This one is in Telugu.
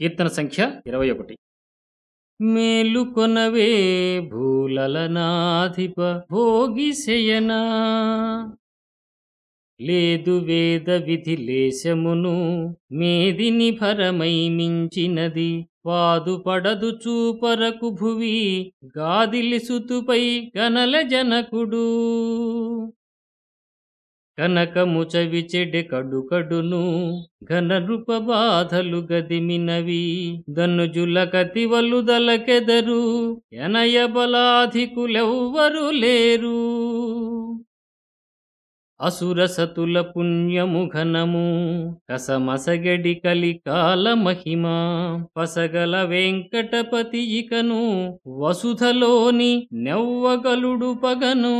కీర్తన సంఖ్య ఇరవై ఒకటి. మేలుకొనవే భూలలనాధిప భోగిశయనా లేదు వేద విధి లేశమును మేదిని భరమై మించినది. పాదుపడదు చూపరకు భువి గాదిలిసుతుపై గనల జనకుడు. కనకము చవిచెడె కడుకడును ఘన రూప బాధలు గదిమినవి. ధనుజుల కతివలు దలకెదరు ఎనయ బలాధికులెవ్వరు లేరు. అసురసతుల పుణ్యము ఘనము కసమసగడి కలికాల మహిమ. పసగల వెంకటపతి ఇకను వసుధలోని నెవ్వగలుడు పగను.